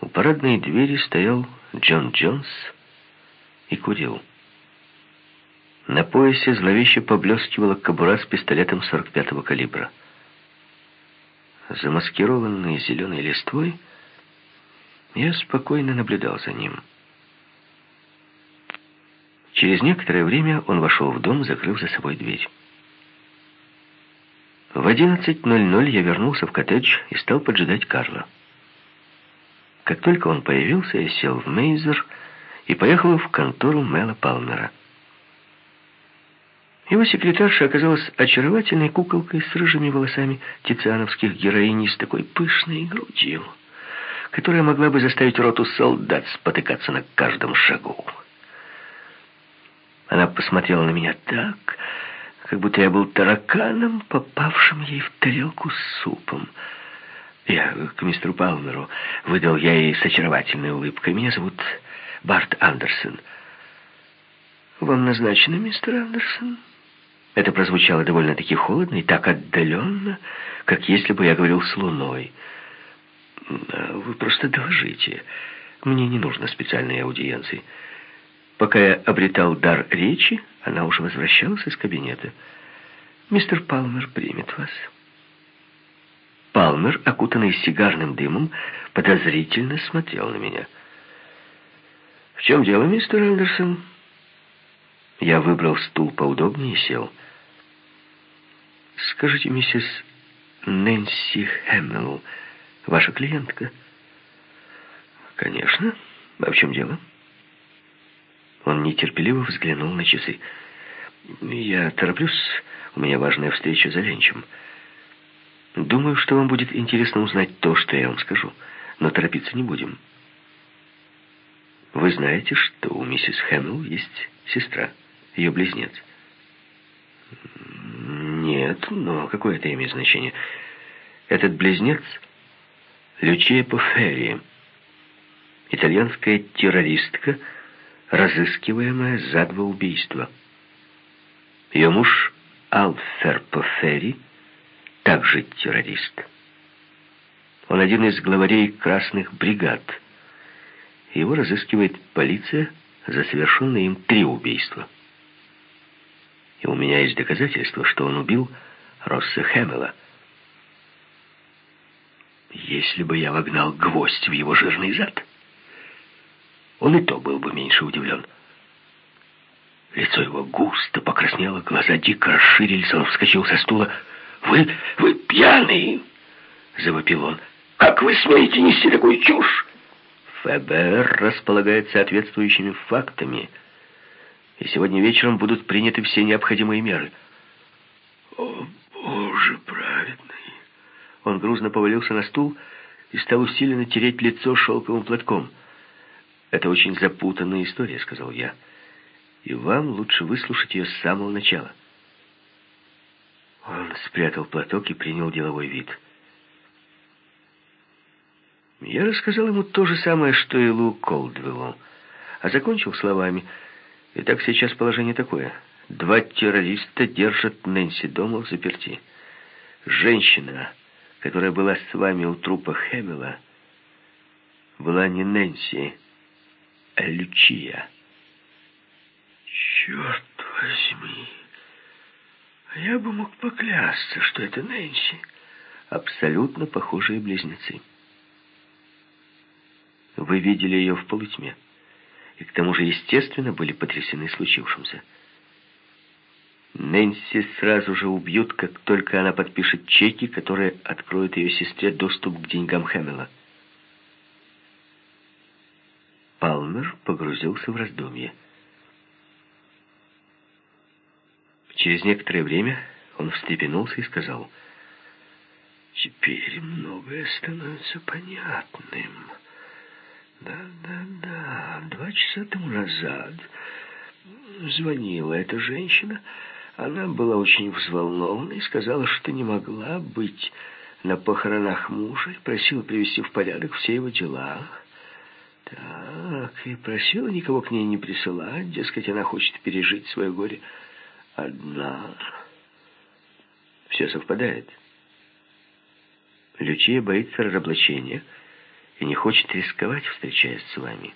У парадной двери стоял Джон Джонс и курил. На поясе зловеще поблескивала кобура с пистолетом 45-го калибра. Замаскированный зеленой листвой, я спокойно наблюдал за ним. Через некоторое время он вошел в дом, закрыв за собой дверь. В 11.00 я вернулся в коттедж и стал поджидать Карла. Как только он появился, я сел в Мейзер и поехал в контору Мэла Палмера. Его секретарша оказалась очаровательной куколкой с рыжими волосами тициановских героиней с такой пышной грудью, которая могла бы заставить роту солдат спотыкаться на каждом шагу. Она посмотрела на меня так, как будто я был тараканом, попавшим ей в тарелку с супом. К мистеру Палмеру выдал я ей с очаровательной улыбкой. Меня зовут Барт Андерсон. «Вам назначено, мистер Андерсон?» Это прозвучало довольно-таки холодно и так отдаленно, как если бы я говорил с луной. «Вы просто доложите. Мне не нужно специальной аудиенции». Пока я обретал дар речи, она уже возвращалась из кабинета. «Мистер Палмер примет вас». Палмер, окутанный сигарным дымом, подозрительно смотрел на меня. «В чем дело, мистер Андерсон?» Я выбрал стул поудобнее и сел. «Скажите, миссис Нэнси Хэмилл, ваша клиентка?» «Конечно. А в чем дело?» Он нетерпеливо взглянул на часы. «Я тороплюсь. У меня важная встреча за ленчем. Думаю, что вам будет интересно узнать то, что я вам скажу. Но торопиться не будем. Вы знаете, что у миссис Хэмилл есть сестра, ее близнец?» «Нет, но какое это имеет значение? Этот близнец — Лючия Поферри, итальянская террористка — разыскиваемая за два убийства. Ее муж Алфер Пофери также террорист. Он один из главарей красных бригад. Его разыскивает полиция за совершенные им три убийства. И у меня есть доказательства, что он убил Росса Хэмела. Если бы я вогнал гвоздь в его жирный зад он и то был бы меньше удивлен. Лицо его густо покраснело, глаза дико расширились, он вскочил со стула. «Вы, вы пьяный!» — завопил он. «Как вы смеете нести такую чушь?» ФБР располагает соответствующими фактами, и сегодня вечером будут приняты все необходимые меры. «О, Боже праведный!» Он грузно повалился на стул и стал усиленно тереть лицо шелковым платком — «Это очень запутанная история», — сказал я. «И вам лучше выслушать ее с самого начала». Он спрятал платок и принял деловой вид. Я рассказал ему то же самое, что и Лу Колдвиллу, а закончил словами. «Итак, сейчас положение такое. Два террориста держат Нэнси дома в заперти. Женщина, которая была с вами у трупа Хэмилла, была не Нэнси, Лючия. Черт возьми. Я бы мог поклясться, что это Нэнси. Абсолютно похожие близнецы. Вы видели ее в полутьме. И к тому же, естественно, были потрясены случившимся. Нэнси сразу же убьют, как только она подпишет чеки, которые откроют ее сестре доступ к деньгам Хэмилла. Палмер погрузился в раздумье. Через некоторое время он встрепенулся и сказал, «Теперь многое становится понятным. Да-да-да, два часа тому назад звонила эта женщина. Она была очень взволнована и сказала, что не могла быть на похоронах мужа и просила привести в порядок все его дела». Так, и просила никого к ней не присылать, дескать, она хочет пережить свое горе одна. Все совпадает. Лючия боится разоблачения и не хочет рисковать, встречаясь с вами.